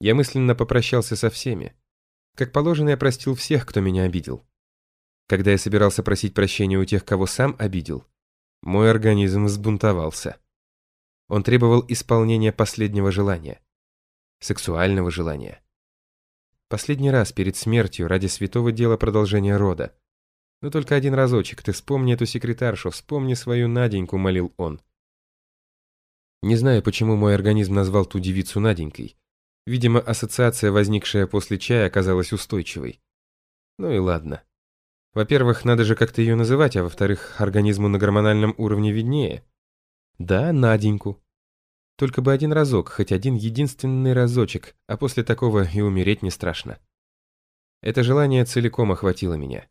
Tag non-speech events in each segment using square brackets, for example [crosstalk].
Я мысленно попрощался со всеми. Как положено, я простил всех, кто меня обидел. Когда я собирался просить прощения у тех, кого сам обидел, мой организм взбунтовался. Он требовал исполнения последнего желания. Сексуального желания. Последний раз перед смертью ради святого дела продолжения рода. Но только один разочек, ты вспомни эту секретаршу, вспомни свою Наденьку, молил он. Не знаю, почему мой организм назвал ту девицу Наденькой. Видимо, ассоциация, возникшая после чая, оказалась устойчивой. Ну и ладно. Во-первых, надо же как-то ее называть, а во-вторых, организму на гормональном уровне виднее. Да, Наденьку. Только бы один разок, хоть один единственный разочек, а после такого и умереть не страшно. Это желание целиком охватило меня.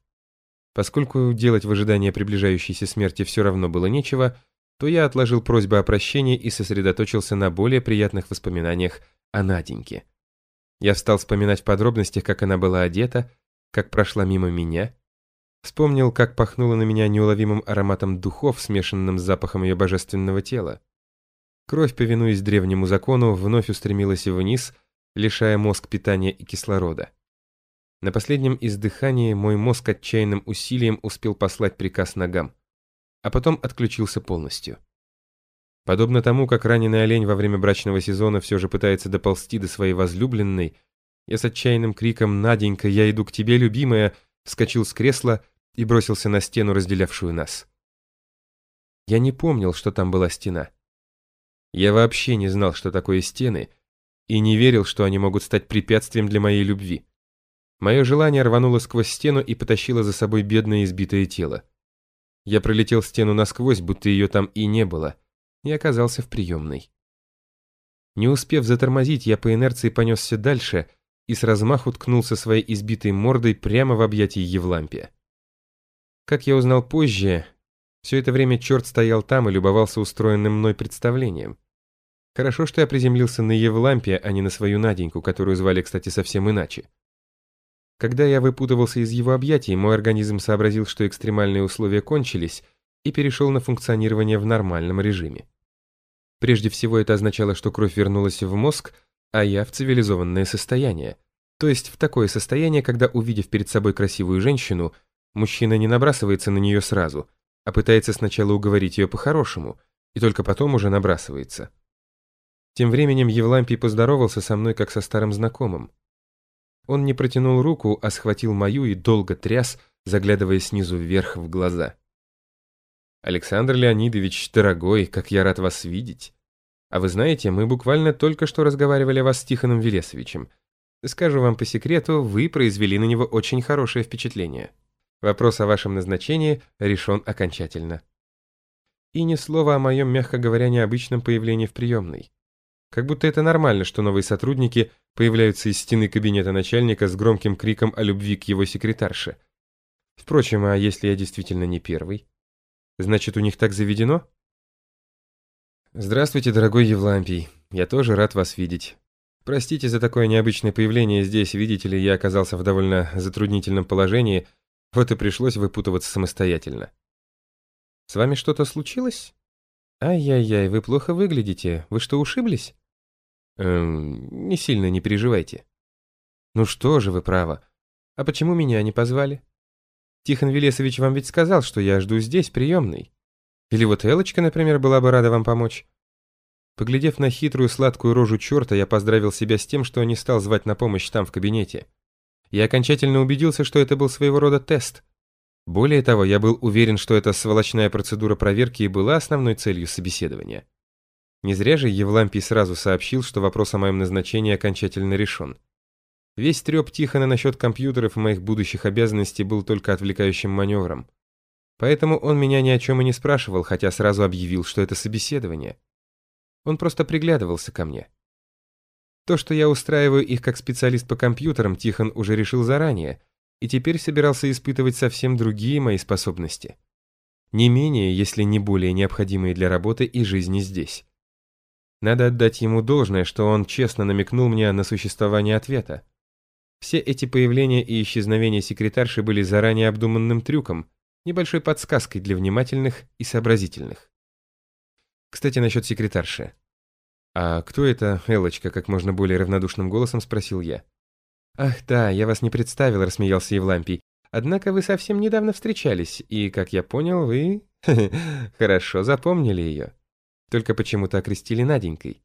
Поскольку делать в ожидании приближающейся смерти все равно было нечего, то я отложил просьбу о прощении и сосредоточился на более приятных воспоминаниях о Наденьке. Я стал вспоминать в подробностях, как она была одета, как прошла мимо меня, Вспомнил, как пахнуло на меня неуловимым ароматом духов, смешанным с запахом ее божественного тела. Кровь, повинуясь древнему закону, вновь устремилась вниз, лишая мозг питания и кислорода. На последнем издыхании мой мозг отчаянным усилием успел послать приказ ногам, а потом отключился полностью. Подобно тому, как раненый олень во время брачного сезона все же пытается доползти до своей возлюбленной, я с отчаянным криком «Наденька, я иду к тебе, любимая!» вскочил с кресла и бросился на стену, разделявшую нас. Я не помнил, что там была стена. Я вообще не знал, что такое стены, и не верил, что они могут стать препятствием для моей любви. Мое желание рвануло сквозь стену и потащило за собой бедное избитое тело. Я пролетел стену насквозь, будто ее там и не было, и оказался в приемной. Не успев затормозить, я по инерции понесся дальше и с размаху ткнулся своей избитой мордой прямо в объятии Евлампия. Как я узнал позже, все это время черт стоял там и любовался устроенным мной представлением. Хорошо, что я приземлился на Евлампия, а не на свою Наденьку, которую звали, кстати, совсем иначе. Когда я выпутывался из его объятий, мой организм сообразил, что экстремальные условия кончились, и перешел на функционирование в нормальном режиме. Прежде всего это означало, что кровь вернулась в мозг, а я в цивилизованное состояние. То есть в такое состояние, когда, увидев перед собой красивую женщину, мужчина не набрасывается на нее сразу, а пытается сначала уговорить ее по-хорошему, и только потом уже набрасывается. Тем временем Евлампий поздоровался со мной как со старым знакомым. Он не протянул руку, а схватил мою и долго тряс, заглядывая снизу вверх в глаза. «Александр Леонидович, дорогой, как я рад вас видеть!» А вы знаете, мы буквально только что разговаривали о вас с Тихоном Велесовичем. Скажу вам по секрету, вы произвели на него очень хорошее впечатление. Вопрос о вашем назначении решен окончательно. И ни слова о моем, мягко говоря, необычном появлении в приемной. Как будто это нормально, что новые сотрудники появляются из стены кабинета начальника с громким криком о любви к его секретарше. Впрочем, а если я действительно не первый? Значит, у них так заведено? Здравствуйте, дорогой Евлампий. Я тоже рад вас видеть. Простите за такое необычное появление здесь, видите ли, я оказался в довольно затруднительном положении, вот и пришлось выпутываться самостоятельно. С вами что-то случилось? Ай-яй-яй, вы плохо выглядите. Вы что, ушиблись? Эм, не сильно не переживайте. Ну что же вы право. А почему меня не позвали? Тихон Велесович вам ведь сказал, что я жду здесь, приемной. Или вот Элочка, например, была бы рада вам помочь. Поглядев на хитрую сладкую рожу черта, я поздравил себя с тем, что не стал звать на помощь там в кабинете. Я окончательно убедился, что это был своего рода тест. Более того, я был уверен, что эта сволочная процедура проверки и была основной целью собеседования. Не зря же Евлампий сразу сообщил, что вопрос о моем назначении окончательно решен. Весь треп Тихона насчет компьютеров и моих будущих обязанностей был только отвлекающим маневром. Поэтому он меня ни о чем и не спрашивал, хотя сразу объявил, что это собеседование. Он просто приглядывался ко мне. То, что я устраиваю их как специалист по компьютерам, Тихон уже решил заранее, и теперь собирался испытывать совсем другие мои способности. Не менее, если не более необходимые для работы и жизни здесь. Надо отдать ему должное, что он честно намекнул мне на существование ответа. Все эти появления и исчезновения секретарши были заранее обдуманным трюком, небольшой подсказкой для внимательных и сообразительных. Кстати, насчет секретарши. «А кто это Элочка?» — как можно более равнодушным голосом спросил я. «Ах да, я вас не представил», — рассмеялся Евлампий. «Однако вы совсем недавно встречались, и, как я понял, вы [laughs] хорошо запомнили ее. Только почему-то окрестили Наденькой».